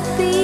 happy.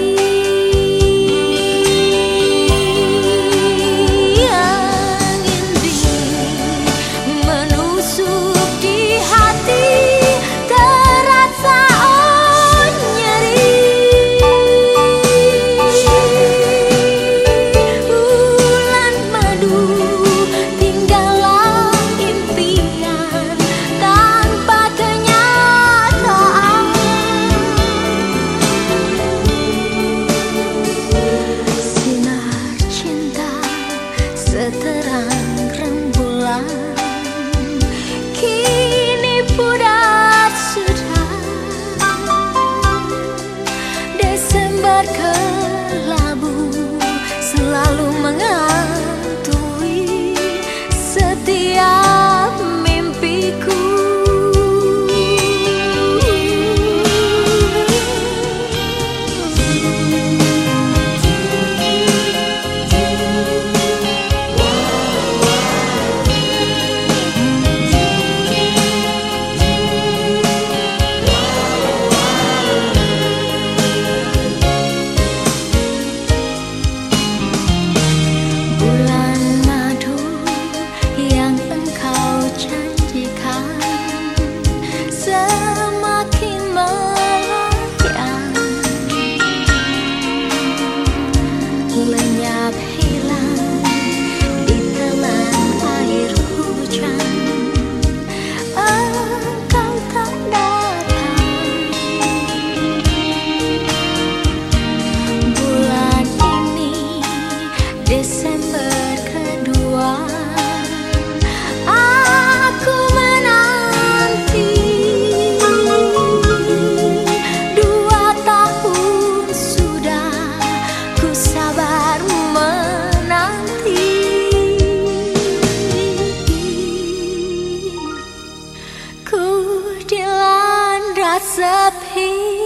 what's up here?